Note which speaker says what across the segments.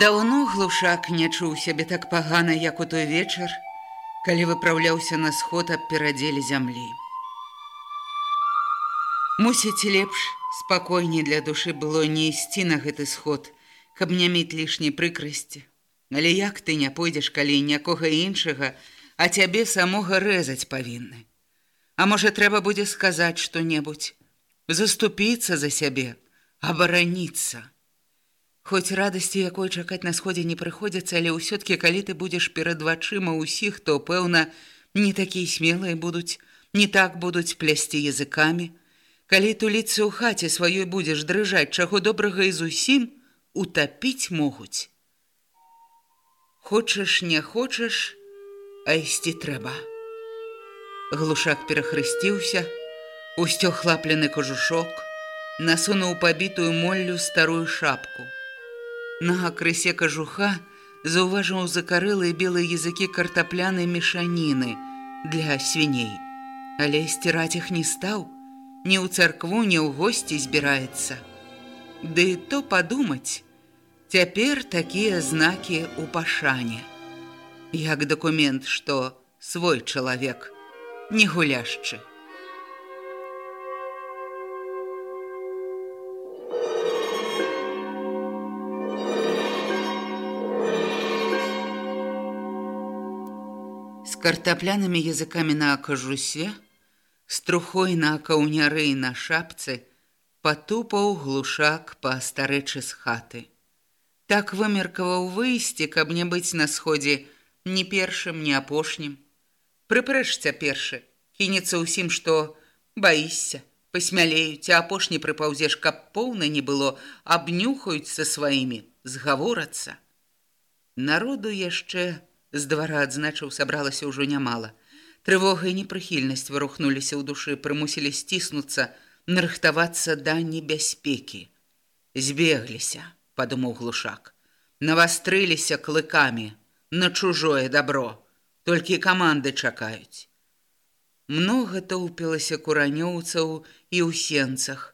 Speaker 1: Даўно глушак не чуў сябе так пагана, як у той вечар, калі выпраўляўся на сход аб перадзелі зямлі. Мусіць лепш, спакойней для душы было не ісці на гэты сход, каб не мець лішняй прыкрасці. Але як ты не пойдзеш, калі някога іншага, а цябе самога рэзаць павінны. А можа, трэба будзе сказаць што-небудзь, заступіцца за сябе, абараніцца. Хоць радасці, якой чакаць на сходзе не прыходзіцца, але ўсё-ткі калі ты будзеш перад вачыма ўсіх, то пэўна, не такія смелыя будуць, не так будуць плясці языкамі. Калі туліцца ў хаце сваёй будзеш дрыжаць, чаго добрага і зусім утапіць могуць. Хочаш, не хочаш, а ісці трэба. Глушак перахрысціўся, усцёг хлаплены кожушок, насунуў пабітую моллю старую шапку. На крысе кажуха заўважыў закарэлыя белыя языкі картаплянай мешаніны для свіней. Але сціраць іх не стаў, ні ў царкву, ні ў госці збіраецца. Ды то падумаць, цяпер такія знакі ў пашане. Як дакумент, што свой чалавек не гуляшчы. Картаплянымі языкамі на акажусе, струхой на каўняры на шапцы, патупаў глушак па старэчы з хаты. Так вымеркаваў выйсці, каб не быць на сходзе ні першым, ні апошнім. Прыпрэшся першы, кінецца ўсім, што баішся, пасмялеюць, апошні прыпаўзеш, каб поўна не было, абнюхаюць са сваімі, згаворацца. Народу яшчэ з двара адзначыў сабралася ўжо нямала. Трывога і непрыхільнасць вырухнуліся ў душы, прымусілі сціснуцца, нарыхтавацца да небяспекі. Збегліся, падумаў глушак. Навастрыліся клыкамі на чужое добро, толькі каманды чакаюць. Многа тоўпілася куранёўцаў і ў сенцах,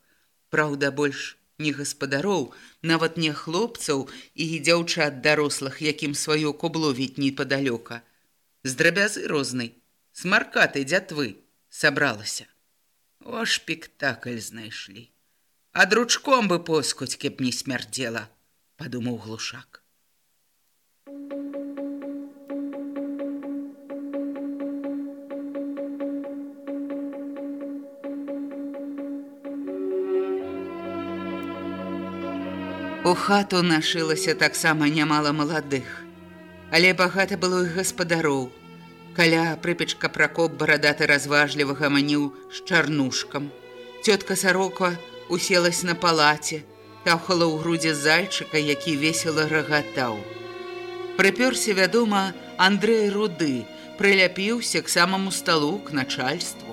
Speaker 1: Праўда, больш не гаспадароў, нават не хлопцаў і дзяўчат дарослых, якім сваё кубло ведь непадалёка. З драбязы рознай, смаркатай дзятвы сабралася. О шпектакль знайшлі. А дручком бы поскуць, кеп не смярдзела, падумаў глушак. У хату нашылася таксама нямала маладых, але багата было і гаспадароў. Каля прыпечка пракоп барадаты разважліва гаманіў з чарнушкам. Цётка сарока уселась на палаце, тахала ў грудзе зайчыка, які весела рагатаў. Прыпёрся, вядома, Андрэй руды, прыляпіўся к самаму сталу к начальству.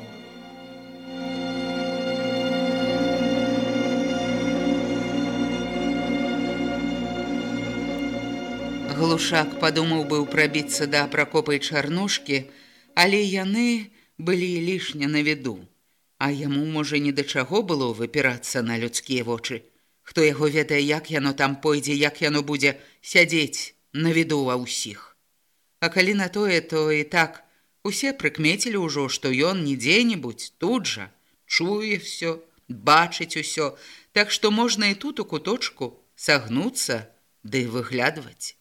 Speaker 1: Глушак падумаў быў прабіцца да пракопай чарнушкі, але яны былі лішня на віду. А яму, можа, ні да чаго было выпірацца на людскія вочы. Хто яго ведае, як яно там пойдзе, як яно будзе сядзець на віду ва ўсіх. А калі на тое, то і так усе прыкмецілі ўжо, што ён не дзе-небудзь тут жа чуе ўсё, бачыць усё, так што можна і тут у куточку сагнуцца ды да выглядваць.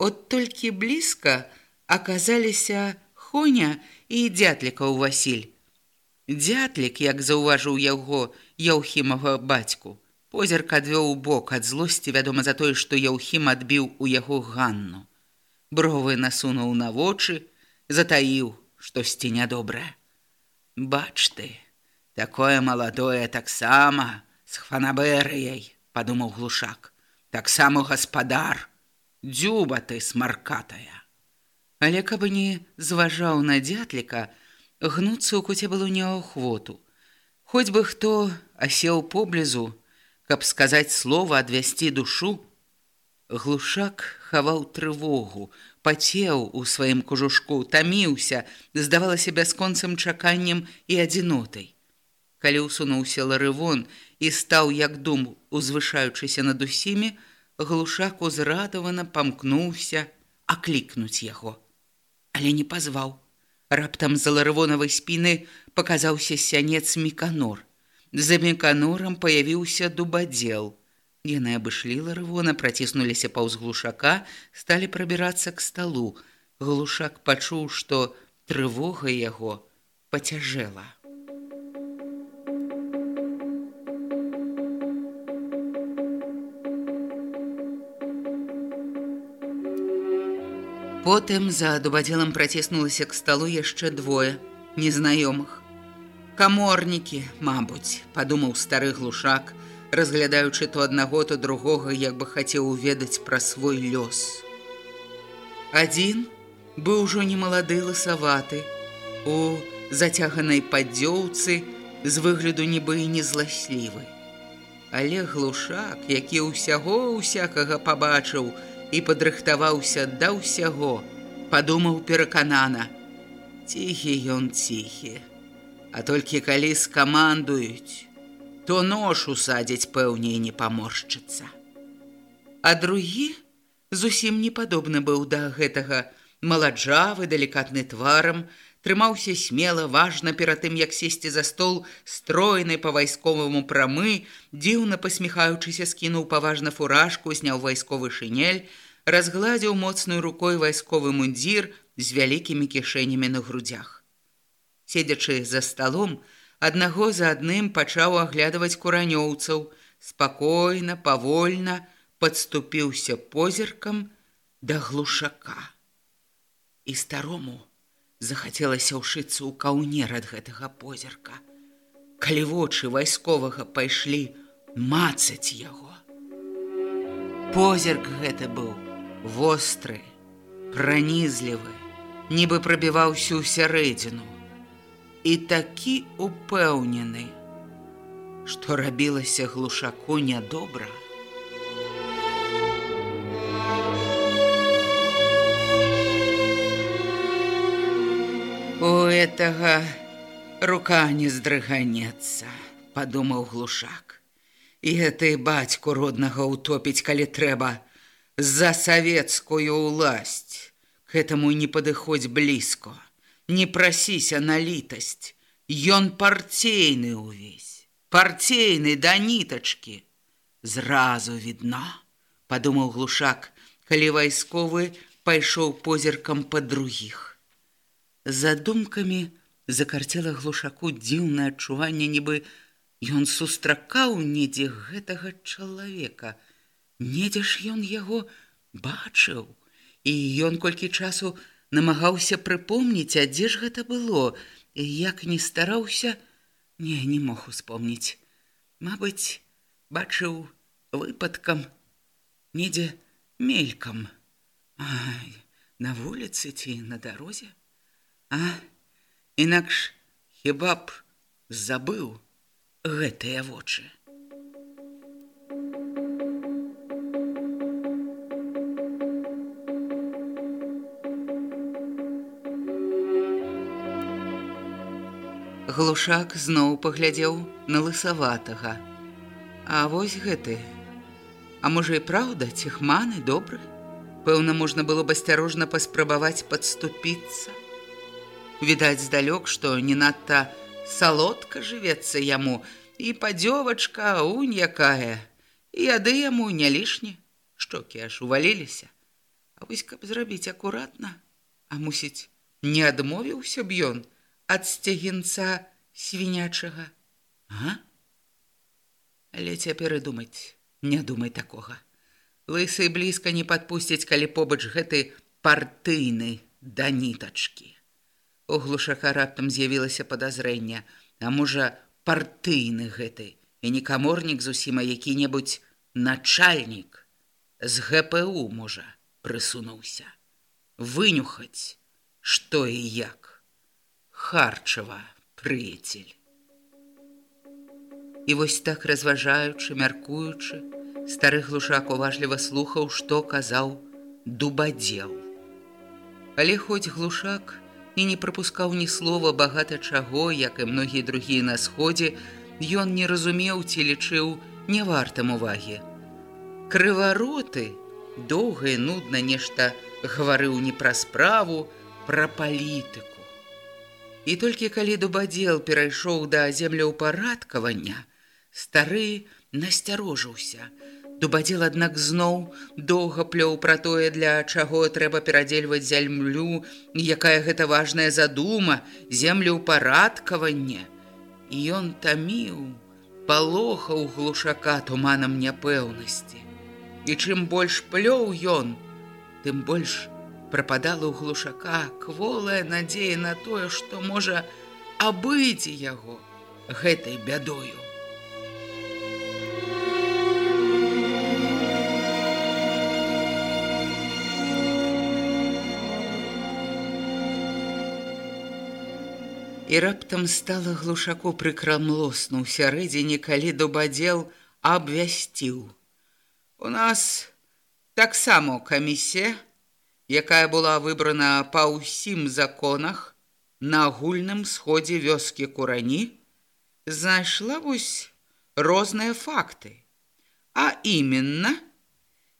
Speaker 1: От толькі блізка аказаліся Хоня і дзятлікаў Васіль. Дзятлік, як заўважыў яго яўхімага бацьку, позірк адвёў у бок ад злосці, вядома за тое, што яўхім адбіў у яго ганну. Бровы насунуў на вочы, затаіў штосьці нядобрае. Бач ты, такое маладое таксама з хванаберыяй, падумаў глушак, таксама гаспадар, дзюба ты смаркатая. Але каб не зважаў на дзятліка, гнуцца ў куце было неахвоту. Хоць бы хто асеў поблізу, каб сказаць слова адвясці душу, глушак хаваў трывогу, пацеў у сваім кужушку, таміўся, здавалася бясконцым чаканнем і адзінотай. Калі ўсунуўся ларывон і стаў як дум, узвышаючыся над усімі, глушак узрадавана памкнуўся аклікнуць яго але не пазваў. Раптам з ларывонавай спіны паказаўся сянец міканор. За міканорам паявіўся дубадзел. Яны абышлі ларывона, праціснуліся паўз глушака, сталі прабірацца к сталу. Глушак пачуў, што трывога яго пацяжэла. Потым за дубадзелам праціснулася к сталу яшчэ двое незнаёмых. Каморнікі, мабуць, падумаў стары глушак, разглядаючы то аднаго, то другога, як бы хацеў уведаць пра свой лёс. Адзін быў ужо немалады лысаваты, у зацяганай падзёўцы з выгляду нібы і незласлівы. Але глушак, які ўсяго ўсякага пабачыў, і падрыхтаваўся да ўсяго, падумаў пераканана: Ціхі ён ціхі, А толькі калі скамандуюць, то нож усадзіць пэўней не паморшчыцца. А другі зусім не падобны быў да гэтага маладжавы далікатны тварам, трымаўся смела важна перад тым як сесці за стол стройны по вайсковаму прамы дзіўна посміхаючыся скінуў паважна фуражку сняў вайсковы шынель разгладзіў моцную рукой вайсковы мундзір з вялікімі кішэнямі на грудях седзячы за сталом аднаго за адным пачаў аглядваць куранёўцаў спакойна павольна подступіўся позіркам да глушака. І старому захацелася ўшыцца ў каўнер ад гэтага позірка. Калі вочы вайсковага пайшлі мацаць яго. Позірк гэта быў востры, пранізлівы, нібы прабіваўся ў сярэдзіну і такі упэўнены, што рабілася глушаку нядобра, У этого рука не здрыганецца, падумаў глушак. І гэты бацьку роднага ўтопіць, калі трэба за савецкую ўласць. К этому не падыходзь блізко, не прасіся на літасць. Ён парцейны ўвесь, парцейны да нітачкі. Зразу відна, падумаў глушак, калі вайсковы пайшоў позіркам па другіх. За думкамі закарцела глушаку дзіўнае адчуванне, нібы ён сустракаў недзе гэтага чалавека. Недзе ж ён яго бачыў, і ён колькі часу намагаўся прыпомніць, а дзе ж гэта было, як не стараўся, не не мог успомніць. Мабыць, бачыў выпадкам, недзе мелькам. Ай, на вуліцы ці на дарозе. А інакш хіба б забыў гэтыя вочы. Глушак зноў паглядзеў на лысаватага. А вось гэты. А можа і праўда, ціхманы добры, Пэўна, можна было б асцярожна паспрабаваць падступіцца. Відаць здалёк, што не надта салодка жывецца яму, і падзёвачка унь якая, і яды яму не лішне, шчокі аж уваліліся. А вось каб зрабіць акуратна, а мусіць, не адмовіўся б ён ад сцягінца свінячага. А? Але цяпер і думаць, не думай такога. Лысы блізка не падпусцяць, калі побач гэты партыйны да нітачкі. У глушака раптам з'явілася падазрэнне, а можа, партыйны гэты і не каморнік зусім, а які-небудзь начальнік з ГПУ, можа, прысунуўся. Вынюхаць, што і як. Харчава, прыяцель. І вось так разважаючы, мяркуючы, Стары глушак уважліва слухаў, што казаў дубадзел. Але хоць глушак і не прапускаў ні слова багата чаго, як і многія другія на сходзе, ён не разумеў ці лічыў не вартам увагі. Крывароты доўга і нудна нешта гаварыў не пра справу, пра палітыку. І толькі калі дубадзел перайшоў да землеўпарадкавання, стары насцярожыўся, Дубадзел, аднак зноў доўга плёў пра тое, для чаго трэба перадзельваць зямлю, якая гэта важная задума, землю ўпарадкаванне. І ён таміў, палохаў глушака туманам няпэўнасці. І чым больш плёў ён, тым больш прападала ў глушака кволая надзея на тое, што можа абыць яго гэтай бядою. І раптам стала глушаку прыкрамлосну ў сярэдзіне, калі дубадзел абвясціў. У нас таксама камісія, якая была выбрана па ўсім законах на агульным сходзе вёскі курані, знайшла вось розныя факты. А іменна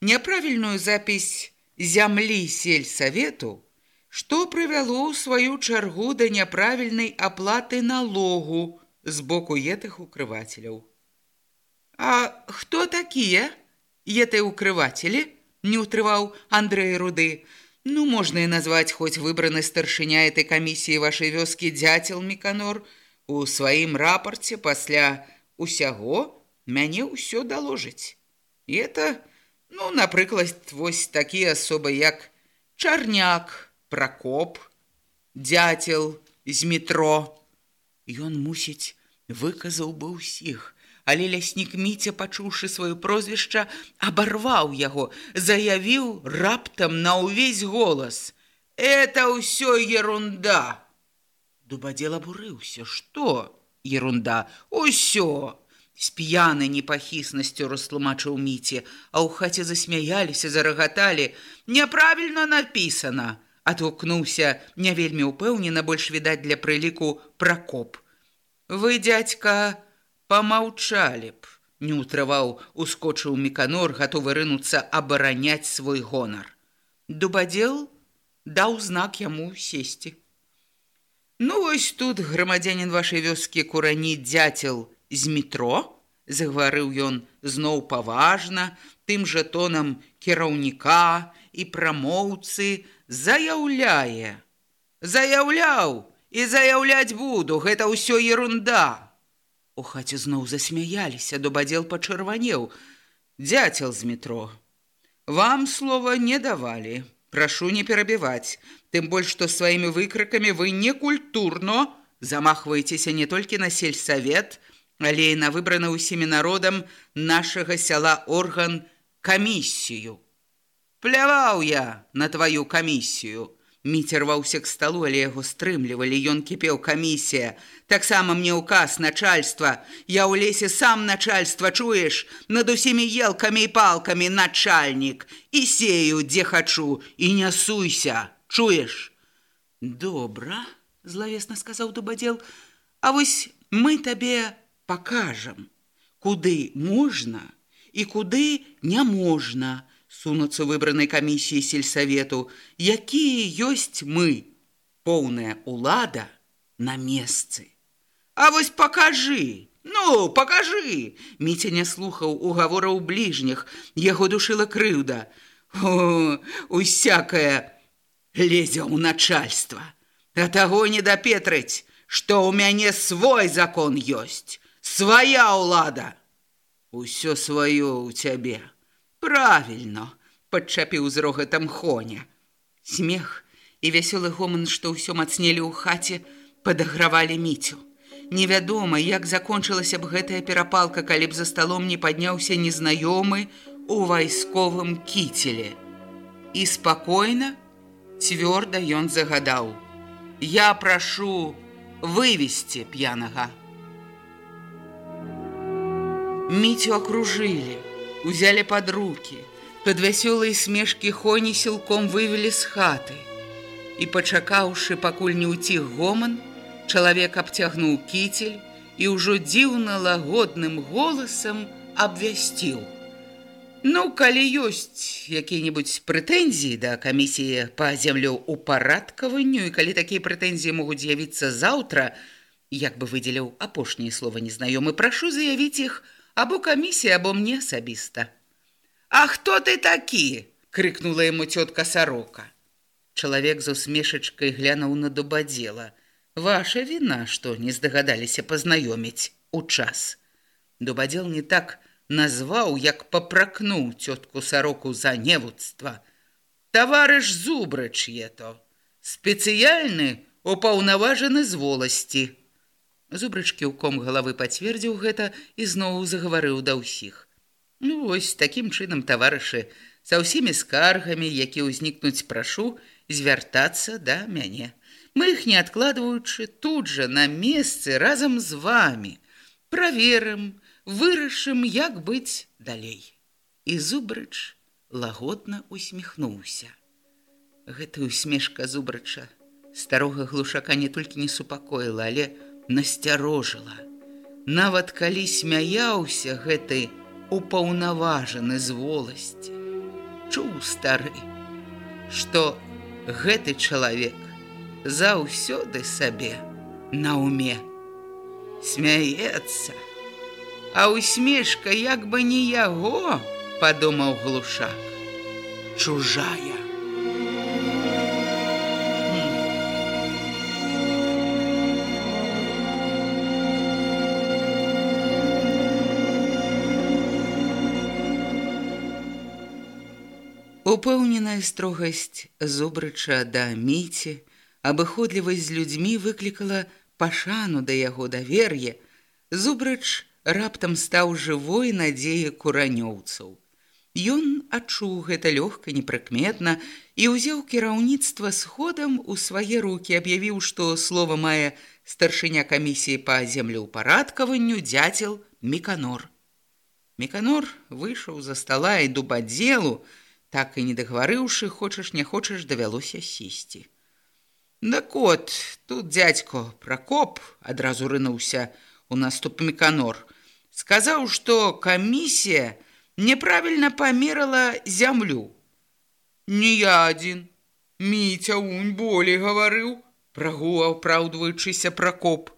Speaker 1: няправільную запісь зямлі сельсавету, што прывяло ў сваю чаргу да няправільнай аплаты налогу з боку етых укрывацеляў. А хто такія еты укрывацелі? не ўтрываў Андрэй руды. Ну можна і назваць хоць выбраны старшыня этой камісіі вашай вёскі дзяцел міканор у сваім рапарце пасля усяго мяне ўсё даложыць. І это, ну, напрыклад, вось такія асобы як чарняк, пракоп, дзяцел з метро. Ён мусіць выказаў бы ўсіх, але ляснік міця, пачуўшы сваё прозвішча, абарваў яго, заявіў раптам на ўвесь голас: « Это ўсё ерунда. Дубадзел абурыўся, што? Ерунда, усё! З п'яны непахіснасцю растлумачыў міце, а ў хаце засмяяліся, зарагаталі: Няправільна напісана адгукнуўся не вельмі ўпэўнена больш відаць для прыліку пракоп. Вы дядька помаўчалі б, не ўтрываў ускочыў міканор, гатовы рынуцца абараняць свой гонар. Дубадзел даў знак яму сесці. Ну вось тут грамадзянин вашай вёскі курані дзяцел з метро, загаварыў ён зноў паважна, тым жа тонам кіраўніка і прамоўцы, заяўляе заяўляў і заяўляць буду гэта ўсё ерунда у хаце зноў засмяяліся дубадзел пачырванеў. Дзяцел з метро вам слова не давалі прашу не перабіваць. Тым больш што сваімі выкрыкамі вы не культурно замахваецеся не толькі на сельсавет але і на выбраны ўсімі народам нашага сяла орган камісію Пляваў я на тваю камісію. Міцер рваўся к сталу, але яго стрымлівалі, ён кіпеў камісія. Таксама мне ўказ начальства. Я ў лесе сам начальства чуеш, над усімі елкамі і палкамі начальнік. І сею, дзе хачу, і не суйся, чуеш. Добра, злавесна сказаў дубадзел, А вось мы табе пакажам, куды можна і куды не можна, сунуцца выбранай камісіі сельсавету, якія ёсць мы, поўная ўлада на месцы. А вось пакажы, Ну, покажы! Міця не слухаў угавораў бліжніх, яго душыла крыўда. О, усякае лезе ў начальства. А таго не дапетрыць, што ў мяне свой закон ёсць, свая ўлада. Усё сваё ў цябе. Правільно, падчапіў з рогатам хоня. Смех і вясёлы гоман, што ўсё мацнелі ў хаце, падагравалі міцю. Невядома, як закончылася б гэтая перапалка, калі б за сталом не падняўся незнаёмы у вайсковым кіцеле. І спакойна, цвёрда ён загадаў: « Я прашу вывесці п'янага. Міцю акружылі, узялі пад руки, пад вясёлыя смешкі хоні сілком вывелі з хаты. І пачакаўшы, пакуль не ўціх гоман, Чалавек абцягнуў кіцель і ўжо дзіўна лагодным голасам абвясціў. Ну, калі ёсць якія-небудзь прэтэнзіі да камісіі па землю ўпарадкаванню і калі такія прэтэнзіі могуць з'явіцца заўтра, як бы выдзеляў апошняе слова незнаёмы, прашу заявіць іх або камісія, або мне асабіста. А хто ты такі? — крыкнула яму цётка сарока. Чалавек з усмешачкай глянуў на дубадзела — Ваша віна, што не здагадаліся пазнаёміць у час. Дубадзел не так назваў, як папракнуў цётку сароку за невуцтва. Таварыш зубрач ето, спецыяльны упаўнаважаны з воласці. Зубрач кіўком галавы пацвердзіў гэта і зноў загаварыў да ўсіх. Ну вось такім чынам таварышы са ўсімі скаргамі, які ўзнікнуць прашу звяртацца да мяне. Мы іх не адкладваючы тут жа на месцы разам з вами. Праверым, вырашым, як быць далей. І зубрач лагодна усміхнуўся. Гэта усмешка зубрача. Старога глушака не толькі не супакоіла, але насцярожыла. Нават калі смяяўся гэты упаўнаважаны з воласці, чуў стары, што гэты чалавек заўсёды сабе на уме смяецца а усмешка як бы не яго падумаў глушак. Чужая Упэўненая строгасць зубрыча да міці, абыходлівасць з людзьмі выклікала пашану да яго давер'е, зубрач раптам стаў жывой надзеі куранёўцаў. Ён адчуў гэта лёгка непрыкметна і ўзяў кіраўніцтва сходам у свае рукі, аб'явіў, што слова мае старшыня камісіі па землеўпарадкаванню дзяцел Міканор. Міканор выйшаў за стала і дубадзелу, так і не дагаварыўшы, хочаш не хочаш давялося сесці. Дак от, тут дядько Пракоп адразу рынуўся у наступ Меканор. Сказаў, што камісія няправільна памерала зямлю. Не я адзін. Міця унь болей гаварыў, прагу апраўдваючыся Пракоп.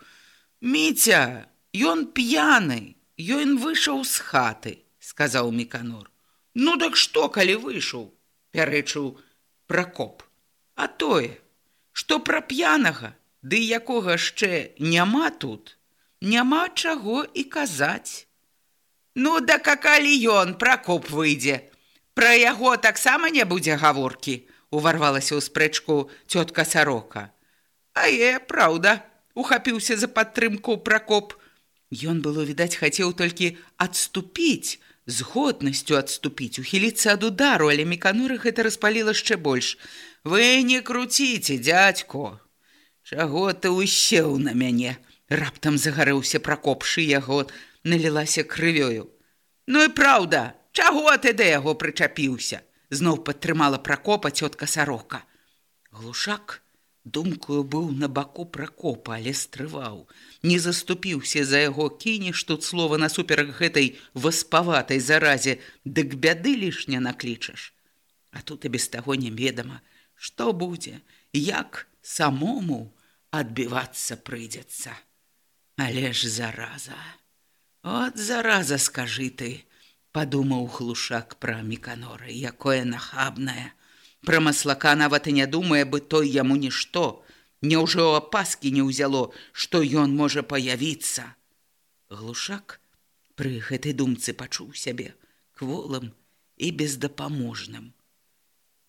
Speaker 1: Міця, ён п'яны, ён выйшаў з хаты, сказаў Меканор. Ну дак што, калі выйшаў, пярэчыў Пракоп. А тое, што пра п'янага, ды якога яшчэ няма тут, няма чаго і казаць. Ну да какалі ён пракоп выйдзе. Пра яго таксама не будзе гаворкі, уварвалася ў спрэчку цётка сарока. А е, праўда, ухапіўся за падтрымку пракоп. Ён было відаць хацеў толькі адступіць, з годнасцю адступіць, ухіліцца ад удару, але мекануры гэта распаліла яшчэ больш. Вы не круціце, дядько. Чаго ты усеў на мяне? Раптам загарэўся пракопшы яго, налілася крывёю. Ну і праўда, чаго ты да яго прычапіўся? Зноў падтрымала пракопа цётка сарока. Глушак Думкую быў на баку пракопа, але стрываў. Не заступіўся за яго кінеш тут слова насуперак гэтай васпаватай заразе, дык бяды лішня наклічаш. А тут і без таго неведама, што будзе, як самому адбівацца прыйдзецца. Але ж зараза. От зараза скажы ты, падумаў глушак пра міканоры, якое нахабнае. Пра маслака нават і не думае бы той яму нішто. Няўжо апаскі не ўзяло, што ён можа паявіцца. Глушак пры гэтай думцы пачуў сябе кволым і бездапаможным.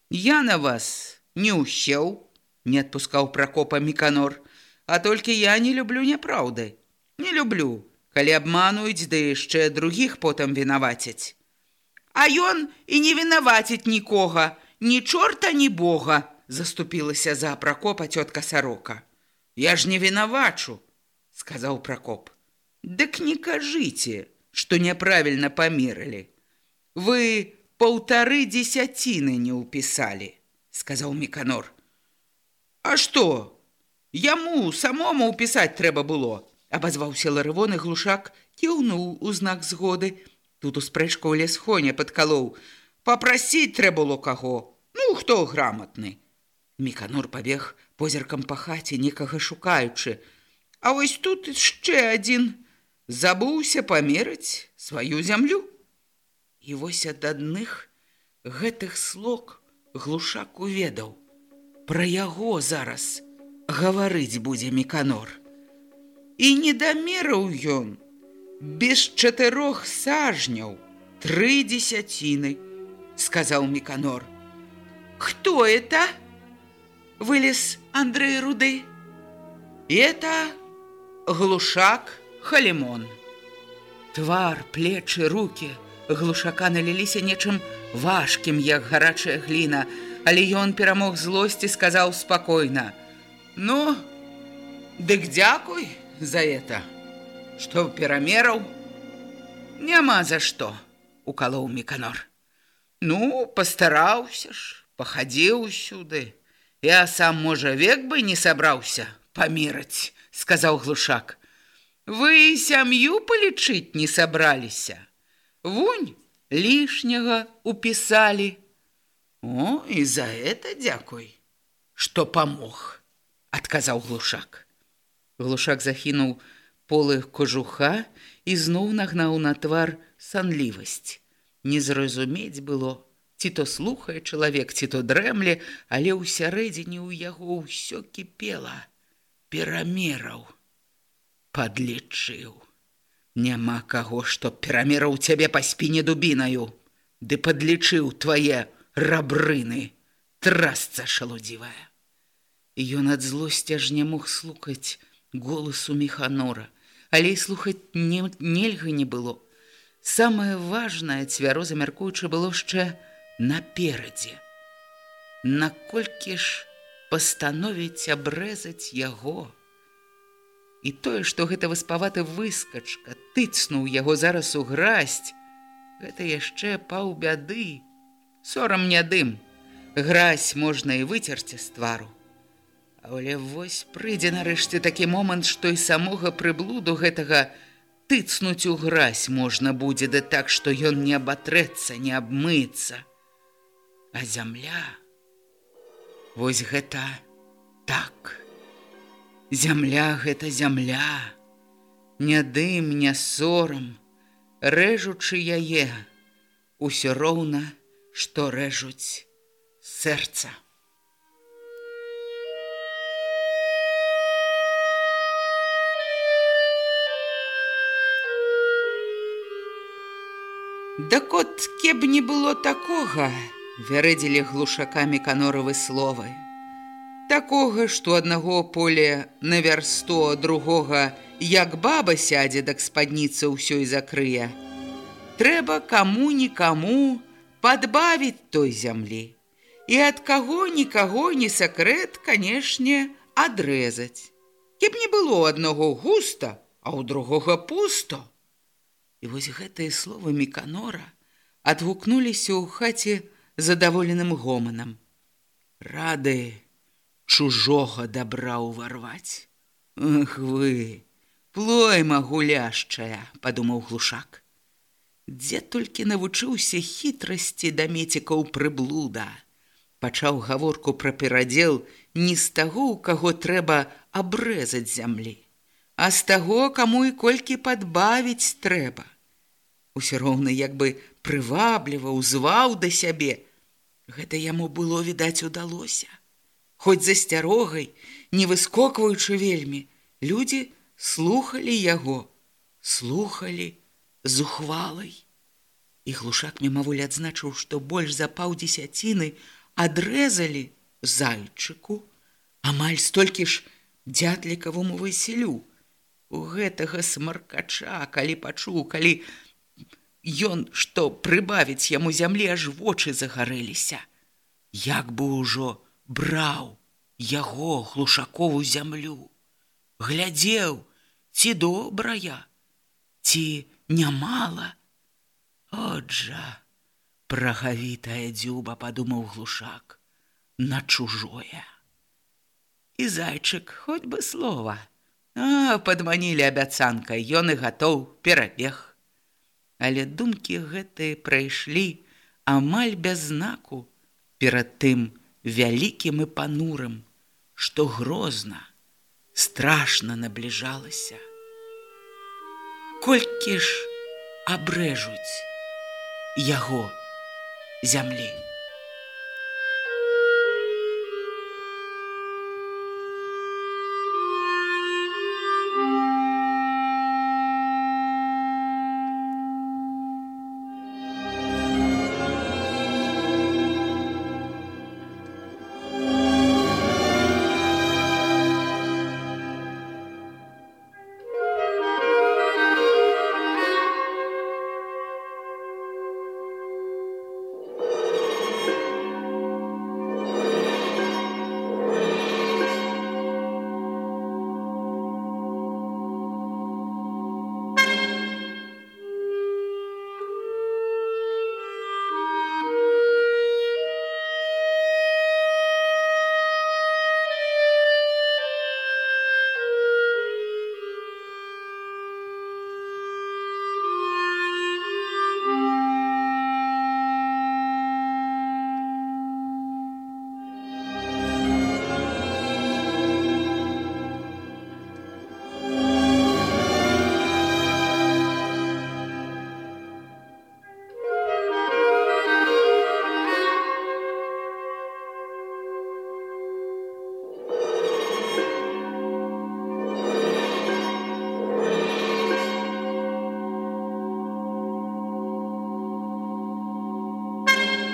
Speaker 1: Я на вас не ўсеў, не адпускаў пракопа міканор, а толькі я не люблю няпраўды. Не люблю, калі абмануюць ды яшчэ другіх потым вінавацяць. А ён і не вінаваціць нікога, ні чорта ні бога заступілася за пракопа цётка сарока я ж не вінавачу сказаў пракоп дык не кажыце што няправільна памерылі вы паўтары дзесяціны не ўпісалі сказаў міканор а што яму самому ўпісаць трэба было абазваўся ларывон і глушак кіўнуў у знак згоды тут у спрэчку ў лесхоне падкалоў папрасіць трэба было каго Ну, хто граматны? Міканор пабег позіркам па хаце, некага шукаючы. А вось тут яшчэ адзін забыўся памерыць сваю зямлю. І вось ад адных гэтых слог глушак уведаў. Пра яго зараз гаварыць будзе міканор. І не дамераў ён без чатырох сажняў тры дзесяціны, сказаў міканор. «Кто это?» Вылез Андрей Руды. «Это глушак Халимон». Твар, плечы, руки глушака наліліся нечым важкім, як гарачая гліна, але ён перамог злосці, сказаў спакойна: « Ну, дык дзякуй за это, што перамераў, няма за што, укалоў міканор. Ну, пастараўся ж пахадзіў сюды. Я сам, можа, век бы не сабраўся памераць, сказаў глушак. Вы сям'ю палічыць не сабраліся. Вунь лішняга упісалі. О, і за это дзякуй, што памог, адказаў глушак. Глушак захінуў полых кожуха і зноў нагнаў на твар санлівасць. Не зразумець было, ці то слухае чалавек, ці то дрэмле, але ўсярэдзіне ў яго ўсё кіпела, перамераў, падлічыў. Няма каго, што перамераў цябе па спіне дубінаю, ды падлічыў твае рабрыны, трасца шалудзівая. Ён ад злосці аж не мог слухаць голасу механора, але і слухаць не, нельга не было. Самае важнае цвяроза мяркуючы было яшчэ, наперадзе. Наколькі ж пастановіць абрэзаць яго. І тое, што гэта васпаваты выскачка, тыцнуў яго зараз у грасць, гэта яшчэ паўбяды. Сорам не дым, гразь можна і выцерці з твару. Але вось прыйдзе нарэшце такі момант, што і самога прыблуду гэтага тыцнуць у гразь можна будзе да так, што ён не абатрэцца, не абмыцца а зямля? Вось гэта так. Зямля гэта зямля. Не дым не сорам. Рэжучы яе. Усё роўна што рэжуць сэрца. Дак от кеб не было такога, вярэдзілі глушакамі каноравы словы. Такога, што аднаго поля на вярсто другога, як баба сядзе дак спадніца ўсёй закрые. Трэба каму-нікаму падбавіць той зямлі. І ад каго нікаго не сакрэт, канешне, адрэзаць. Кеп не было аднаго густа, а ў другога пусто. І вось гэтыя словы міканора адгукнуліся ў хаце, задаволеным гоманам. Рады, чужога дабра ўварваць. Ах вы, плойма гуляшчая, падумаў глушак. Дзе толькі навучыўся хітрасці да мецікаў прыблуда. Пачаў гаворку пра перадзел не з таго, у каго трэба абрэзаць зямлі, а з таго, каму і колькі падбавіць трэба. Усё роўна як бы прывабліва ўзваў да сябе. Гэта яму было відаць удалося. Хоць засцярогай, не выскокваючы вельмі, людзі слухалі яго, слухалі, з ухвалай. І глушак мімаволі адзначыў, што больш за паўдзесяціны адрэзалі зайчыку, амаль столькі ж дзятлікавому васілю. У гэтага смаркача, калі пачуў, калі ён што прыбавіць яму зямлі аж вочы загарэліся. Як бы ўжо браў яго глушакову зямлю, глядзеў, ці добрая, ці нямала. Отжа, прагавітая дзюба падумаў глушак на чужое. І зайчык хоць бы слова. А, падманілі абяцанкай, ён і гатоў перабег. Але думкі гэтыя прайшлі амаль без знаку перад тым вялікім і панурым, што грозна, страшна набліжалася колькі ж абрэжуць яго зямлі.